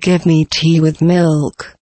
Give me tea with milk.